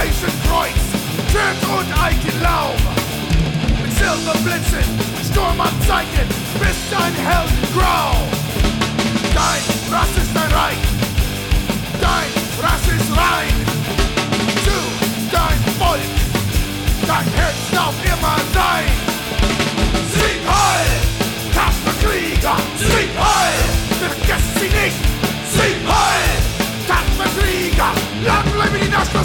Eisenkreuz, Schwert und Eichenlaub. Mit Silberblitzen, Sturmanzeichen, bist dein Heldengrau. Dein Rass ist dein Reich, dein Rass ist rein. Du, dein Volk, dein Herz darf immer sein. Sieg heil, Kasperkrieger, Sieg heil, vergesst sie nicht. Sieg heil, Kasperkrieger, lang lebe die National